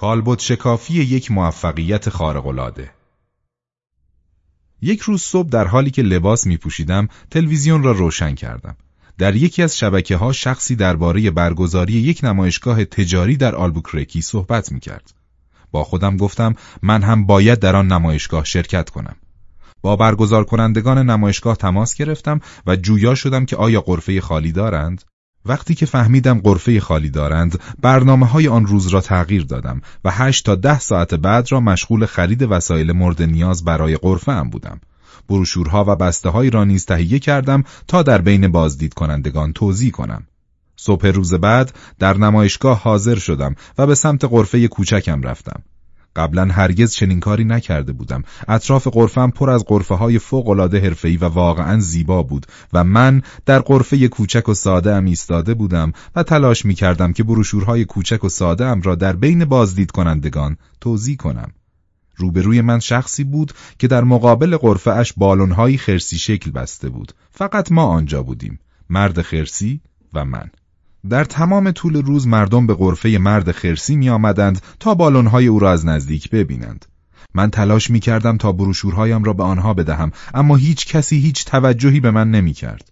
کالبد شکافی یک موفقیت خارق‌العاده یک روز صبح در حالی که لباس می پوشیدم تلویزیون را روشن کردم. در یکی از شبکه ها شخصی درباره برگزاری یک نمایشگاه تجاری در آلبوکرکی صحبت می کرد. با خودم گفتم من هم باید در آن نمایشگاه شرکت کنم. با برگزار کنندگان نمایشگاه تماس گرفتم و جویا شدم که آیا قرفه خالی دارند؟ وقتی که فهمیدم قرفه خالی دارند، برنامه های آن روز را تغییر دادم و هشت تا ده ساعت بعد را مشغول خرید وسایل مورد نیاز برای قرفه هم بودم. بروشورها و بسته های را نیز تهیه کردم تا در بین بازدید کنندگان توضیح کنم. صبح روز بعد در نمایشگاه حاضر شدم و به سمت قرفه کوچکم رفتم. قبلا هرگز چنین کاری نکرده بودم. اطراف قرفم پر از قرفه های فوق العاده حرفه‌ای و واقعا زیبا بود و من در قرفه کوچک و ساده ام ایستاده بودم و تلاش می کردم که بروشورهای کوچک و ساده ام را در بین بازدید کنندگان توضیح کنم. روبروی من شخصی بود که در مقابل قرفه اش بالونهایی خرسی شکل بسته بود. فقط ما آنجا بودیم. مرد خرسی و من. در تمام طول روز مردم به قرفه مرد خرسی می آمدند تا بالونهای او را از نزدیک ببینند. من تلاش می کردم تا بروشورهایم را به آنها بدهم اما هیچ کسی هیچ توجهی به من نمی کرد.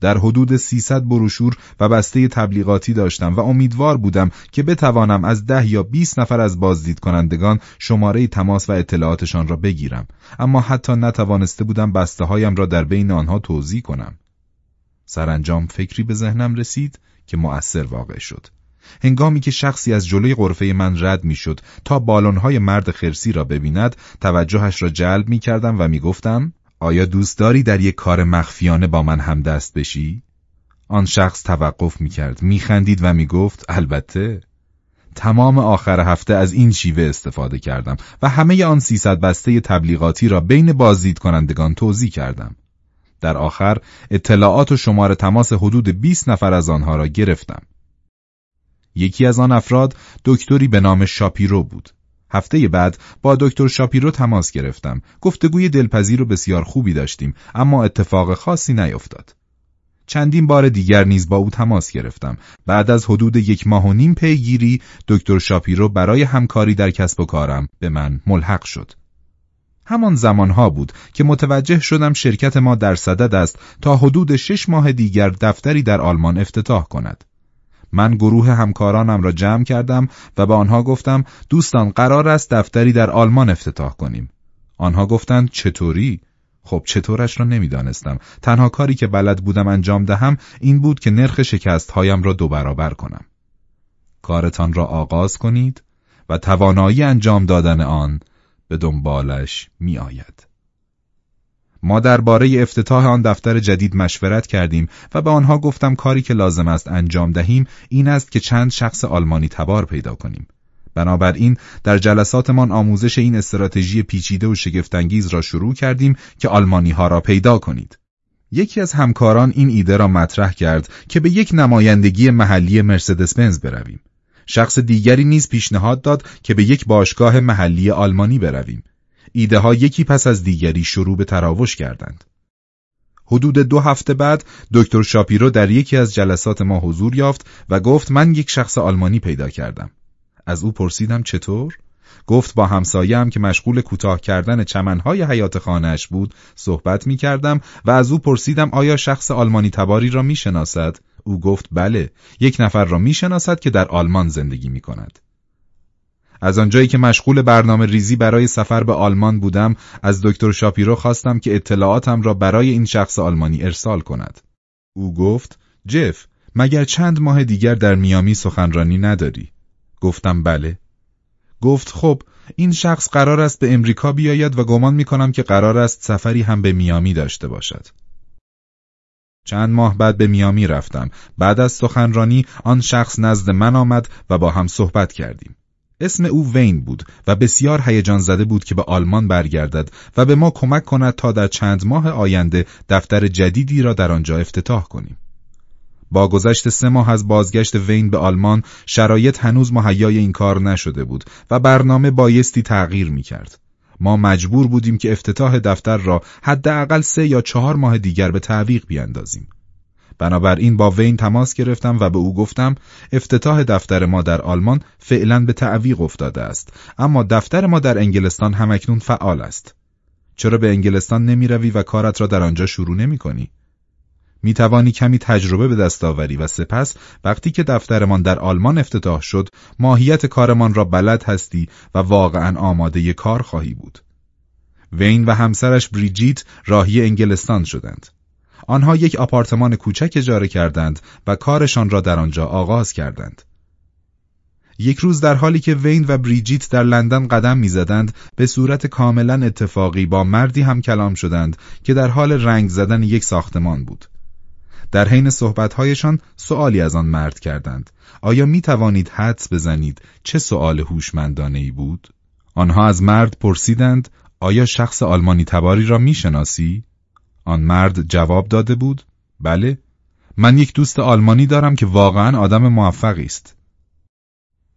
در حدود 300 بروشور و بسته تبلیغاتی داشتم و امیدوار بودم که بتوانم از ده یا 20 نفر از بازدید کنندگان شماره تماس و اطلاعاتشان را بگیرم اما حتی نتوانسته بودم بسته هایم را در بین آنها توضیح کنم. سرانجام فکری به ذهنم رسید که مؤثر واقع شد. هنگامی که شخصی از جلوی قرفه من رد می‌شد تا بالونهای مرد خرسی را ببیند توجهش را جلب می کردم و می گفتم آیا دوست داری در یک کار مخفیانه با من هم دست بشی؟ آن شخص توقف می کرد می خندید و می گفت البته تمام آخر هفته از این شیوه استفاده کردم و همه آن سیصد بسته تبلیغاتی را بین بازدید کنندگان توضیح کردم. در آخر اطلاعات و شماره تماس حدود 20 نفر از آنها را گرفتم. یکی از آن افراد دکتری به نام شاپیرو بود. هفته بعد با دکتر شاپیرو تماس گرفتم. گفتگوی دلپذیر و بسیار خوبی داشتیم اما اتفاق خاصی نیفتاد. چندین بار دیگر نیز با او تماس گرفتم. بعد از حدود یک ماه و نیم پیگیری دکتر شاپیرو برای همکاری در کسب و کارم به من ملحق شد. همان زمانها بود که متوجه شدم شرکت ما در صدد است تا حدود شش ماه دیگر دفتری در آلمان افتتاح کند. من گروه همکارانم را جمع کردم و به آنها گفتم دوستان قرار است دفتری در آلمان افتتاح کنیم. آنها گفتند چطوری؟ خب چطورش را نمی‌دانستم. تنها کاری که بلد بودم انجام دهم این بود که نرخ شکست هایم را دو برابر کنم. کارتان را آغاز کنید و توانایی انجام دادن آن به دنبالش می آید. ما درباره افتتاح آن دفتر جدید مشورت کردیم و به آنها گفتم کاری که لازم است انجام دهیم این است که چند شخص آلمانی تبار پیدا کنیم. بنابراین در جلساتمان آموزش این استراتژی پیچیده و شگفتانگیز را شروع کردیم که آلمانی ها را پیدا کنید. یکی از همکاران این ایده را مطرح کرد که به یک نمایندگی محلی مرسدس بنز برویم. شخص دیگری نیز پیشنهاد داد که به یک باشگاه محلی آلمانی برویم. ایده ها یکی پس از دیگری شروع به تراوش کردند. حدود دو هفته بعد دکتر شاپیرو در یکی از جلسات ما حضور یافت و گفت من یک شخص آلمانی پیدا کردم. از او پرسیدم چطور؟ گفت با همسایم که مشغول کوتاه کردن چمنهای حیات خانهش بود صحبت می کردم و از او پرسیدم آیا شخص آلمانی تباری را می شناسد؟ او گفت بله یک نفر را می شناسد که در آلمان زندگی می کند. از آنجایی که مشغول برنامه ریزی برای سفر به آلمان بودم از دکتر شاپیرو خواستم که اطلاعاتم را برای این شخص آلمانی ارسال کند. او گفت جف مگر چند ماه دیگر در میامی سخنرانی نداری؟ گفتم بله. گفت خب این شخص قرار است به امریکا بیاید و گمان می کنم که قرار است سفری هم به میامی داشته باشد. چند ماه بعد به میامی رفتم. بعد از سخنرانی آن شخص نزد من آمد و با هم صحبت کردیم. اسم او وین بود و بسیار هیجان زده بود که به آلمان برگردد و به ما کمک کند تا در چند ماه آینده دفتر جدیدی را در آنجا افتتاح کنیم. با گذشت سه ماه از بازگشت وین به آلمان شرایط هنوز مهیای این کار نشده بود و برنامه بایستی تغییر می کرد. ما مجبور بودیم که افتتاح دفتر را حداقل سه یا چهار ماه دیگر به تعویق بیاندازیم. بنابراین با وین تماس گرفتم و به او گفتم افتتاح دفتر ما در آلمان فعلا به تعویق افتاده است اما دفتر ما در انگلستان همکنون فعال است چرا به انگلستان نمی روی و کارت را در آنجا شروع نمی کنی؟ می توانی کمی تجربه به دست آوری و سپس وقتی که دفترمان در آلمان افتتاح شد ماهیت کارمان را بلد هستی و واقعا آماده کار خواهی بود. وین و همسرش بریجیت راهی انگلستان شدند. آنها یک آپارتمان کوچک اجاره کردند و کارشان را در آنجا آغاز کردند. یک روز در حالی که وین و بریجیت در لندن قدم می‌زدند به صورت کاملا اتفاقی با مردی هم کلام شدند که در حال رنگ زدن یک ساختمان بود. در حین صحبتهایشان سوالی از آن مرد کردند. آیا می توانید حدس بزنید چه سؤال هوشمندانه ای بود؟ آنها از مرد پرسیدند آیا شخص آلمانی تباری را می شناسی؟ آن مرد جواب داده بود بله من یک دوست آلمانی دارم که واقعا آدم موفقی است.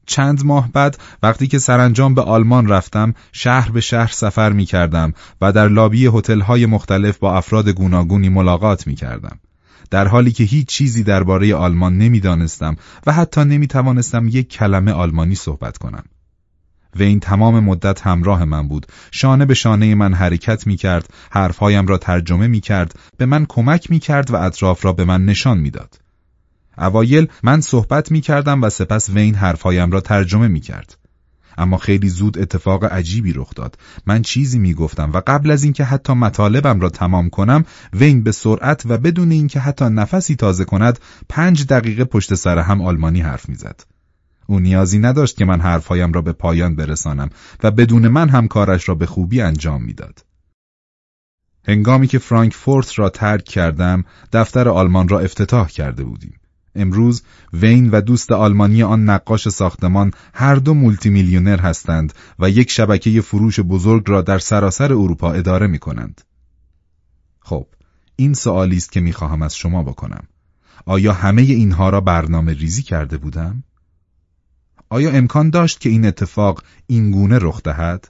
چند ماه بعد وقتی که سرانجام به آلمان رفتم شهر به شهر سفر می کردم و در لابی های مختلف با افراد گوناگونی ملاقات می کردم. در حالی که هیچ چیزی درباره آلمان نمی‌دانستم و حتی نمی توانستم یک کلمه آلمانی صحبت کنم. و این تمام مدت همراه من بود شانه به شانه من حرکت می کرد حرفهایم را ترجمه می کرد به من کمک می کرد و اطراف را به من نشان می‌داد. اوایل من صحبت می کردم و سپس وین حرفهایم را ترجمه می کرد. اما خیلی زود اتفاق عجیبی رخ داد. من چیزی می گفتم و قبل از اینکه حتی مطالبم را تمام کنم، وین به سرعت و بدون اینکه حتی نفسی تازه کند، پنج دقیقه پشت سر هم آلمانی حرف می‌زد. او نیازی نداشت که من حرفهایم را به پایان برسانم و بدون من هم کارش را به خوبی انجام می‌داد. هنگامی که فرانکفورت را ترک کردم، دفتر آلمان را افتتاح کرده بودیم. امروز وین و دوست آلمانی آن نقاش ساختمان هر دو مولتی میلیونر هستند و یک شبکه فروش بزرگ را در سراسر اروپا اداره می کنند. خب، این سوالی است که می خواهم از شما بکنم. آیا همه اینها را برنامه ریزی کرده بودم؟ آیا امکان داشت که این اتفاق اینگونه رخ دهد؟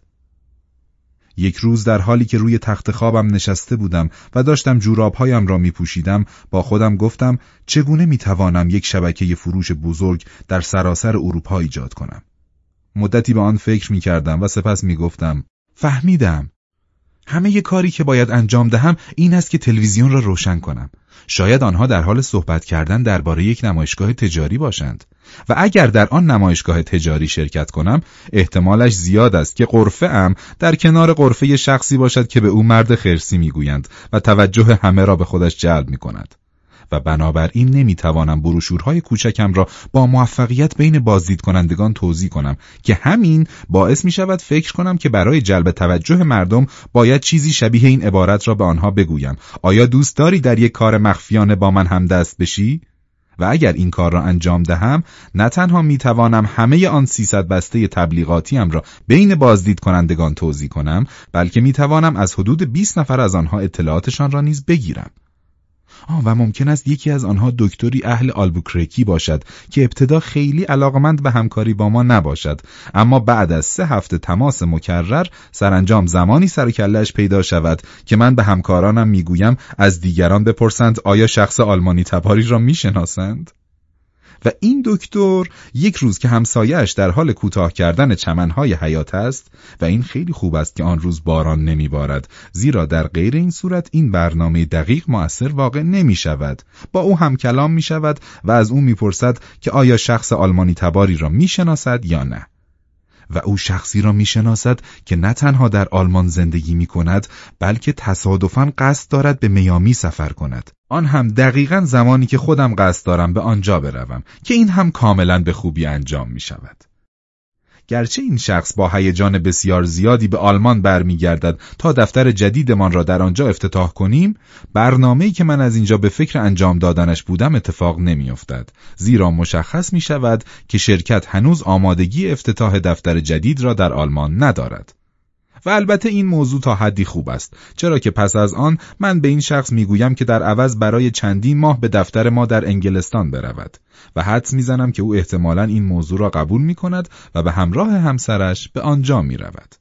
یک روز در حالی که روی تخت خوابم نشسته بودم و داشتم جورابهایم را می پوشیدم با خودم گفتم چگونه می توانم یک شبکه فروش بزرگ در سراسر اروپا ایجاد کنم. مدتی به آن فکر می کردم و سپس می گفتم فهمیدم. همه کاری که باید انجام دهم این است که تلویزیون را روشن کنم. شاید آنها در حال صحبت کردن درباره یک نمایشگاه تجاری باشند و اگر در آن نمایشگاه تجاری شرکت کنم احتمالش زیاد است که قرفه ام در کنار قرفه شخصی باشد که به او مرد خرسی می‌گویند و توجه همه را به خودش جلب می کند. و بنابراین نمی‌توانم بروشورهای کوچکم را با موفقیت بین بازدید کنندگان توضیح کنم که همین باعث می شود فکر کنم که برای جلب توجه مردم باید چیزی شبیه این عبارت را به آنها بگویم آیا دوست داری در یک کار مخفیانه با من هم دست بشی؟ و اگر این کار را انجام دهم نه تنها می توانم همه آن 300 بسته تبلیغاتیم را بین بازدید کنندگان توضیح کنم بلکه می توانم از حدود 20 نفر از آنها اطلاعاتشان را نیز بگیرم. و ممکن است یکی از آنها دکتری اهل آلبوکرکی باشد که ابتدا خیلی علاقمند به همکاری با ما نباشد. اما بعد از سه هفته تماس مکرر سرانجام زمانی سر پیدا شود که من به همکارانم می‌گویم از دیگران بپرسند آیا شخص آلمانی تباری را می‌شناسند؟ و این دکتر یک روز که همسایهش در حال کوتاه کردن چمنهای حیات است و این خیلی خوب است که آن روز باران نمیبارد زیرا در غیر این صورت این برنامه دقیق مؤثر واقع نمی شود با او هم کلام می شود و از او می‌پرسد که آیا شخص آلمانی تباری را می‌شناسد یا نه. و او شخصی را می‌شناسد که نه تنها در آلمان زندگی می کند بلکه تصادفاً قصد دارد به میامی سفر کند آن هم دقیقا زمانی که خودم قصد دارم به آنجا بروم که این هم کاملا به خوبی انجام می شود. گرچه این شخص با هیجان بسیار زیادی به آلمان برمیگردد تا دفتر جدیدمان را در آنجا افتتاح کنیم برنامه‌ای که من از اینجا به فکر انجام دادنش بودم اتفاق نمیافتد. زیرا مشخص می شود که شرکت هنوز آمادگی افتتاح دفتر جدید را در آلمان ندارد. و البته این موضوع تا حدی خوب است چرا که پس از آن من به این شخص می‌گویم که در عوض برای چندین ماه به دفتر ما در انگلستان برود و حدس می‌زنم که او احتمالا این موضوع را قبول می کند و به همراه همسرش به آنجا می رود.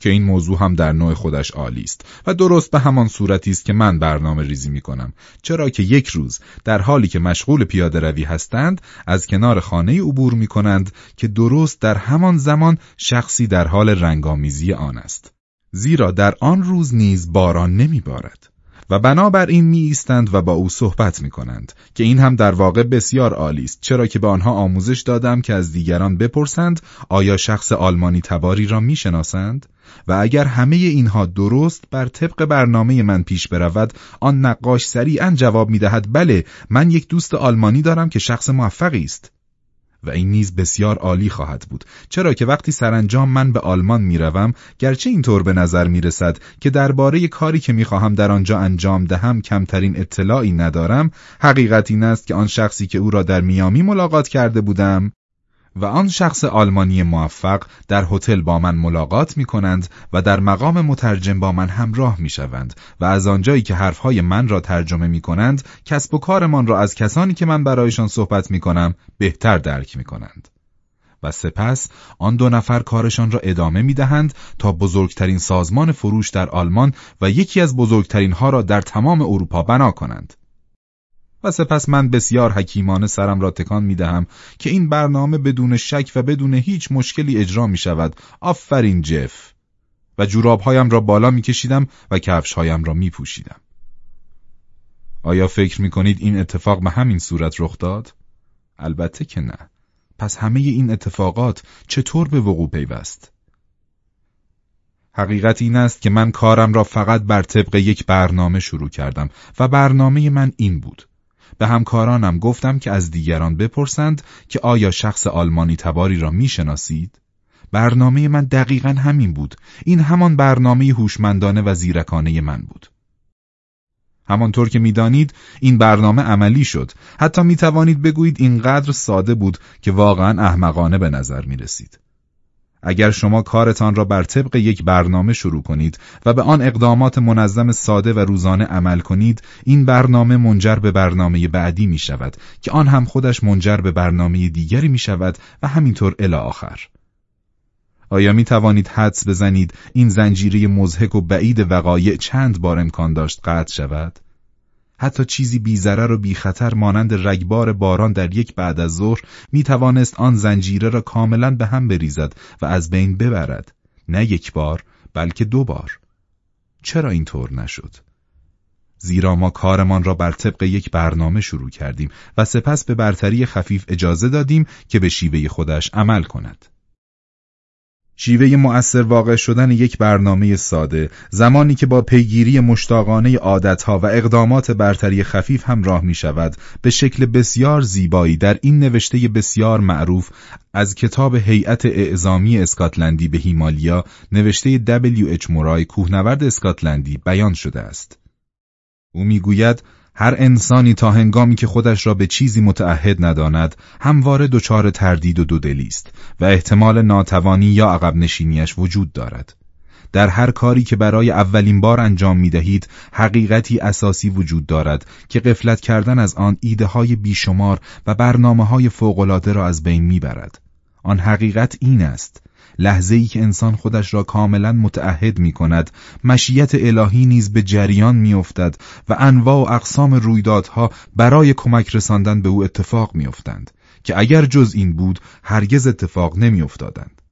که این موضوع هم در نوع خودش عالی است و درست به همان صورتی است که من برنامه ریزی می کنم چرا که یک روز در حالی که مشغول پیاده روی هستند از کنار خانه عبور می کنند که درست در همان زمان شخصی در حال رنگامیزی آن است زیرا در آن روز نیز باران نمی بارد. و بنابراین می ایستند و با او صحبت می کنند که این هم در واقع بسیار عالی است چرا که به آنها آموزش دادم که از دیگران بپرسند آیا شخص آلمانی تباری را می شناسند؟ و اگر همه اینها درست بر طبق برنامه من پیش برود آن نقاش سریعا جواب می دهد بله من یک دوست آلمانی دارم که شخص موفقی است و این نیز بسیار عالی خواهد بود. چرا که وقتی سرانجام من به آلمان می‌روم گرچه اینطور به نظر می‌رسد که درباره کاری که می‌خواهم در آنجا انجام دهم کمترین اطلاعی ندارم حقیقت این است که آن شخصی که او را در میامی ملاقات کرده بودم و آن شخص آلمانی موفق در هتل با من ملاقات می کنند و در مقام مترجم با من همراه می شوند و از آنجایی که حرفهای من را ترجمه می کنند کسب و کارمان را از کسانی که من برایشان صحبت می کنم بهتر درک می کنند. و سپس آن دو نفر کارشان را ادامه می دهند تا بزرگترین سازمان فروش در آلمان و یکی از بزرگترین ها را در تمام اروپا بنا کنند. و سپس من بسیار حکیمانه سرم را تکان می دهم که این برنامه بدون شک و بدون هیچ مشکلی اجرا می شود. آفرین جف. و جورابهایم را بالا می کشیدم و کفشهایم را می پوشیدم. آیا فکر می کنید این اتفاق به همین صورت رخ داد؟ البته که نه. پس همه این اتفاقات چطور به وقوع پیوست؟ حقیقت این است که من کارم را فقط بر طبق یک برنامه شروع کردم و برنامه من این بود. به همکارانم گفتم که از دیگران بپرسند که آیا شخص آلمانی تباری را می‌شناسید؟ برنامه من دقیقا همین بود. این همان برنامه هوشمندانه و زیرکانه من بود. همانطور که می‌دانید این برنامه عملی شد. حتی می توانید بگویید اینقدر ساده بود که واقعا احمقانه به نظر می رسید. اگر شما کارتان را بر طبق یک برنامه شروع کنید و به آن اقدامات منظم ساده و روزانه عمل کنید این برنامه منجر به برنامه بعدی می شود که آن هم خودش منجر به برنامه دیگری می شود و همینطور الی آخر آیا می توانید حدس بزنید این زنجیره مزهک و بعید وقایع چند بار امکان داشت قطع شود؟ حتی چیزی بیزرر و بیخطر مانند رگبار باران در یک بعد از ظهر می توانست آن زنجیره را کاملا به هم بریزد و از بین ببرد. نه یک بار بلکه دو بار. چرا اینطور نشد؟ زیرا ما کارمان را بر طبق یک برنامه شروع کردیم و سپس به برتری خفیف اجازه دادیم که به شیوه خودش عمل کند. شیوه مؤثر واقع شدن یک برنامه ساده زمانی که با پیگیری مشتاقانه عادتها و اقدامات برتری خفیف هم راه می شود به شکل بسیار زیبایی در این نوشته بسیار معروف از کتاب هیئت اعزامی اسکاتلندی به هیمالیا نوشته دبلیو اچ مورای کوهنورد اسکاتلندی بیان شده است. او می‌گوید هر انسانی تا هنگامی که خودش را به چیزی متعهد نداند همواره دچار تردید و دودلی است و احتمال ناتوانی یا عقب نشینیش وجود دارد در هر کاری که برای اولین بار انجام می دهید حقیقتی اساسی وجود دارد که قفلت کردن از آن ایده های بیشمار و برنامه های فوقلاده را از بین می برد. آن حقیقت این است لحظه ای که انسان خودش را کاملا متعهد می کند مشیت الهی نیز به جریان می افتد و انواع و اقسام رویدادها برای کمک رساندن به او اتفاق می افتند که اگر جز این بود هرگز اتفاق نمی افتادند.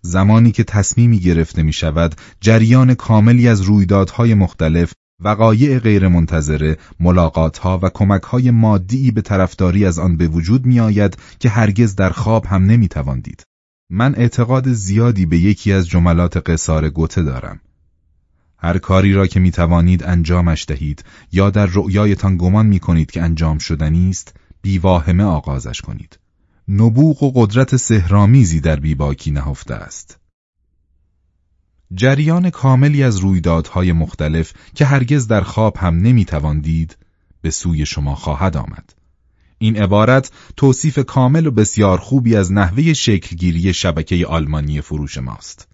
زمانی که تصمیمی گرفته می شود جریان کاملی از رویدادهای مختلف وقایع غیرمنتظره، ملاقاتها و کمکهای مادی به طرفداری از آن به وجود می آید که هرگز در خواب هم نمی تواندید. من اعتقاد زیادی به یکی از جملات قصار گوته دارم. هر کاری را که می توانید انجامش دهید یا در رؤیایتان گمان می کنید که انجام شدنی است بیواهمه آغازش کنید. نبوغ و قدرت سهرامیزی در بیباکی نهفته است. جریان کاملی از رویدادهای مختلف که هرگز در خواب هم نمی تواندید به سوی شما خواهد آمد. این عبارت توصیف کامل و بسیار خوبی از نحوه شکلگیری شبکه آلمانی فروش ماست.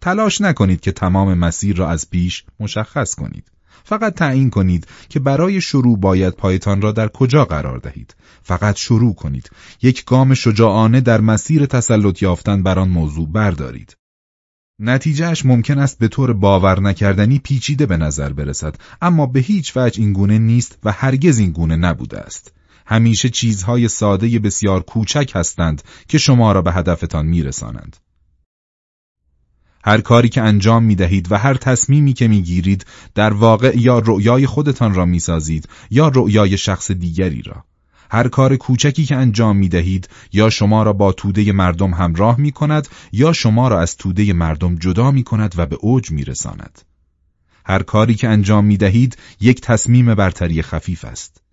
تلاش نکنید که تمام مسیر را از پیش مشخص کنید. فقط تعیین کنید که برای شروع باید پایتان را در کجا قرار دهید. فقط شروع کنید. یک گام شجاعانه در مسیر تسلط یافتن بر آن موضوع بردارید. نتیجهش ممکن است به طور باور نکردنی پیچیده به نظر برسد اما به هیچ وجه این گونه نیست و هرگز این گونه نبوده است همیشه چیزهای ساده بسیار کوچک هستند که شما را به هدفتان میرسانند هر کاری که انجام می دهید و هر تصمیمی که می گیرید در واقع یا رؤیای خودتان را می سازید یا رؤیای شخص دیگری را. هر کار کوچکی که انجام می دهید یا شما را با توده مردم همراه می کند یا شما را از توده مردم جدا می کند و به اوج می رساند. هر کاری که انجام می دهید یک تصمیم برتری خفیف است.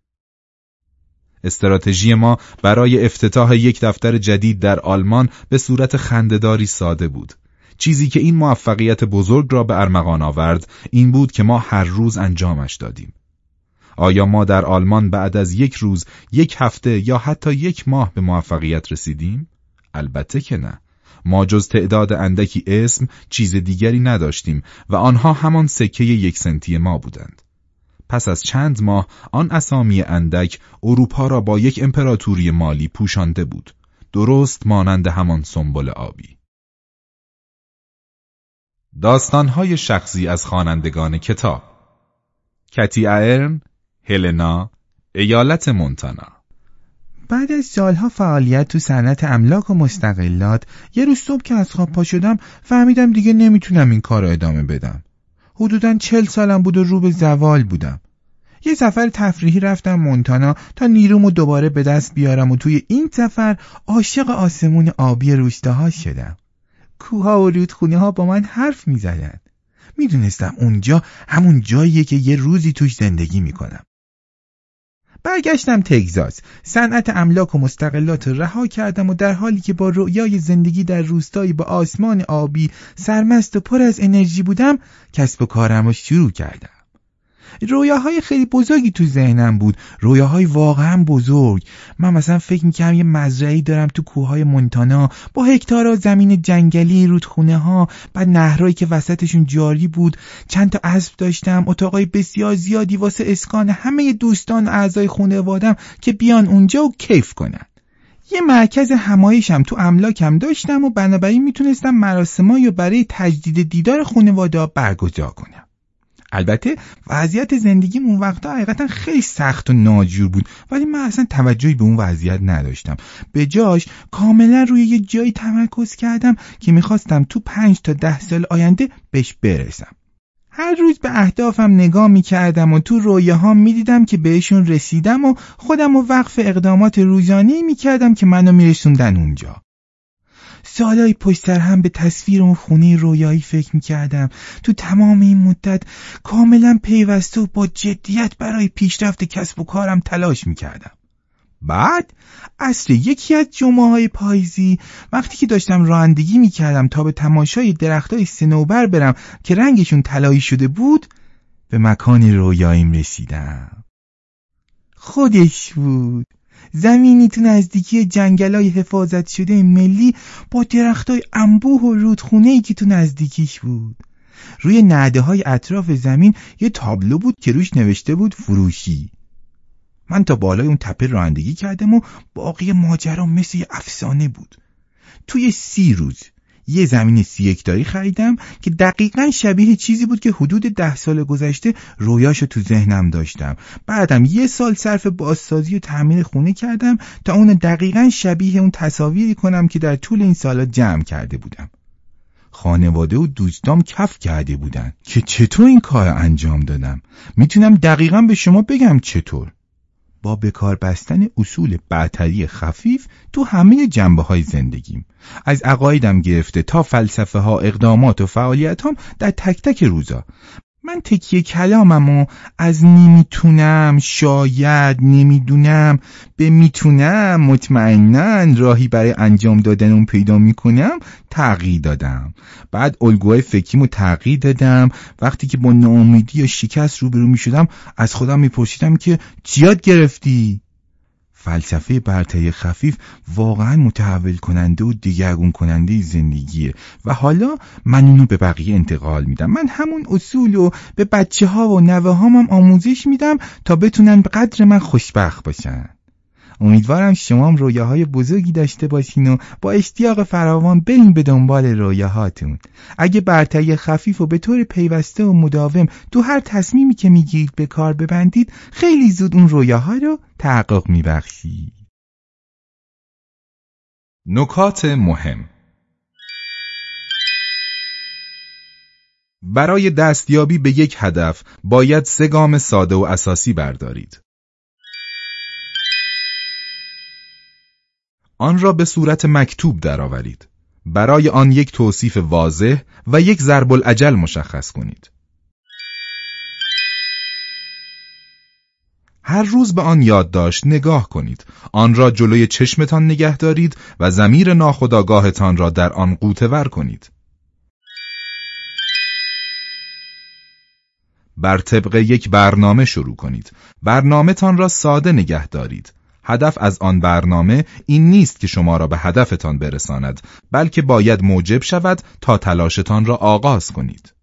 استراتژی ما برای افتتاح یک دفتر جدید در آلمان به صورت خندهداری ساده بود. چیزی که این موفقیت بزرگ را به ارمغان آورد این بود که ما هر روز انجامش دادیم. آیا ما در آلمان بعد از یک روز، یک هفته یا حتی یک ماه به موفقیت رسیدیم؟ البته که نه. ما جز تعداد اندکی اسم چیز دیگری نداشتیم و آنها همان سکه یک سنتی ما بودند. پس از چند ماه آن اسامی اندک اروپا را با یک امپراتوری مالی پوشانده بود. درست مانند همان سنبل آبی. داستانهای شخصی از خوانندگان کتاب کتی ارن، هلنا، ایالت مونتانا بعد از سالها فعالیت تو صنعت املاک و مستقلات یه روز صبح که از خواب پا شدم فهمیدم دیگه نمی‌تونم این کار ادامه بدم حدودا چل سالم بود و رو به زوال بودم یه سفر تفریحی رفتم مونتانا تا نیرومو دوباره به دست بیارم و توی این سفر عاشق آسمون آبی روستاها شدم کوها و رودخونه ها با من حرف می زدن. می دونستم اونجا همون جاییه که یه روزی توش زندگی می کنم. برگشتم تگزاس. صنعت املاک و مستقلات رها کردم و در حالی که با رؤیای زندگی در روستایی با آسمان آبی سرمست و پر از انرژی بودم کسب و کارم رو شروع کردم. رویاهای خیلی بزرگی تو ذهنم بود. رویاهای واقعا بزرگ. من مثلا فکر می‌کردم یه مزرعی دارم تو کوههای مونتانا با هکتارا زمین جنگلی رودخونه ها بعد نهرهایی که وسطشون جاری بود. چند تا اسب داشتم اتاقای بسیار زیادی واسه اسکان همه دوستان اعضای خانوادم که بیان اونجا و کیف کنن. یه مرکز همایشم تو املاکم داشتم و بنابراین می‌تونستم مراسمایی برای تجدید دیدار خانواده برگزار کنم. البته وضعیت زندگیم اون وقتا حقیقتا خیلی سخت و ناجور بود ولی من اصلا توجهی به اون وضعیت نداشتم. به جاش کاملا روی یه جایی تمرکز کردم که می‌خواستم تو پنج تا ده سال آینده بهش برسم. هر روز به اهدافم نگاه می‌کردم و تو رویه ها می‌دیدم که بهشون رسیدم و خودم و وقف اقدامات روزانه می‌کردم که منو میرسوندن اونجا. سالای پشت هم به تصویر اون خونه رویایی فکر می‌کردم. تو تمام این مدت کاملا پیوسته و با جدیت برای پیشرفت کسب و کارم تلاش می‌کردم. بعد اصر یکی از جمعه های پاییزی وقتی که داشتم رانندگی می‌کردم تا به تماشای درخت های سنوبر برم که رنگشون طلایی شده بود به مکان رویاییم رسیدم. خودش بود. زمینی تو نزدیکی جنگلای حفاظت شده ملی با درختای انبوه و رودخونه‌ای که تو نزدیکیش بود. روی نعده های اطراف زمین یه تابلو بود که روش نوشته بود فروشی. من تا بالای اون تپه رانندگی کردم و باقی ماجرا مثل یه افسانه بود. توی سی روز یه زمین سی هکتاری خریدم که دقیقا شبیه چیزی بود که حدود ده سال گذشته رویاشو تو ذهنم داشتم. بعدم یه سال صرف بازسازی و تعمیر خونه کردم تا اون دقیقا شبیه اون تصاویری کنم که در طول این سالا جمع کرده بودم. خانواده و دوستام کف کرده بودن که چطور این کار انجام دادم؟ می‌تونم دقیقا به شما بگم چطور. با بکار بستن اصول برتری خفیف تو همه جنبه های زندگیم. از عقایدم گرفته تا فلسفه ها اقدامات و فعالیت هم در تک تک روزا. من تکیه کلامم و از نمی‌تونم شاید نمی‌دونم به می‌تونم مطمئنا راهی برای انجام دادن اون پیدا می‌کنم تغییر دادم. بعد الگوهای فکریمو تغییر دادم. وقتی که با ناامیدی یا شکست روبرو می‌شدم از خودم میپرسیدم که چیاد گرفتی؟ فلسفه برتری خفیف واقعا متحول کننده و دیگرگون کننده زندگیه. و حالا من اونو به بقیه انتقال میدم. من همون اصول رو به بچه ها و نوه هامم آموزش میدم تا بتونن به قدر من خوشبخت باشن. امیدوارم شما هم رویاهای بزرگی داشته باشین و با اشتیاق فراوان برین به دنبال رویاهاتون اگه برتری خفیف و به طور پیوسته و مداوم تو هر تصمیمی که می‌گیرید به کار ببندید خیلی زود اون رویاها رو تحقق میبخشید نکات مهم برای دستیابی به یک هدف باید سه گام ساده و اساسی بردارید. آن را به صورت مکتوب درآورید. برای آن یک توصیف واضح و یک ضرب العجل مشخص کنید. هر روز به آن یادداشت نگاه کنید. آن را جلوی چشمتان نگه دارید و زمیر ناخودآگاهتان را در آن قوطه کنید. بر طبق یک برنامه شروع کنید. برنامه تان را ساده نگه دارید. هدف از آن برنامه این نیست که شما را به هدفتان برساند بلکه باید موجب شود تا تلاشتان را آغاز کنید.